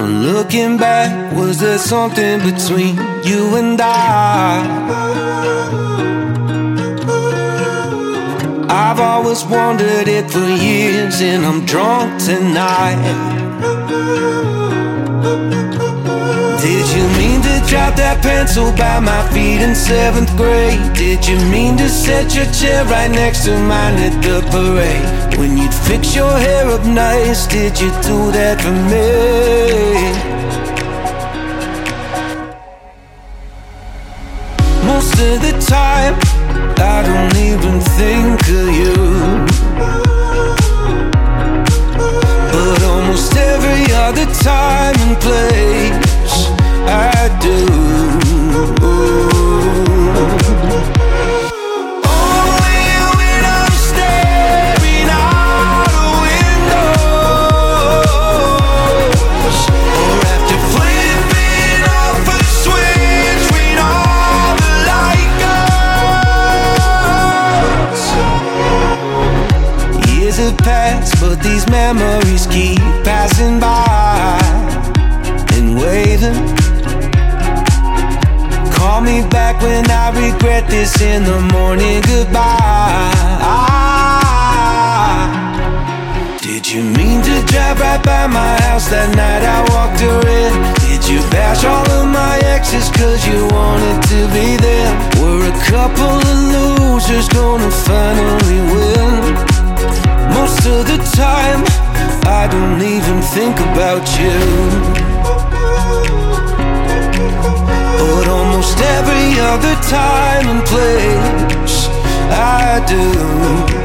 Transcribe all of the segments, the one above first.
Looking back, was there something between you and I? I've always wondered it for years, and I'm drunk tonight. Did you mean to drop that pencil by my feet in seventh grade? Did you mean to set your chair right next to mine at the parade? When you'd fix your hair up nice, did you do that for me? Most of the time, I don't even think of you. But almost every other time and place, but these memories keep passing by and waiting. Call me back when I regret this in the morning. Goodbye. Did you mean to drive right by my house that night I walked her in? Did you bash all of my exes cause you wanted to be there? We're a couple of losers gonna finally win. Think about you. But almost every other time and place, I do,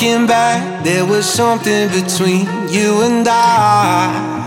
Looking back, there was something between you and I.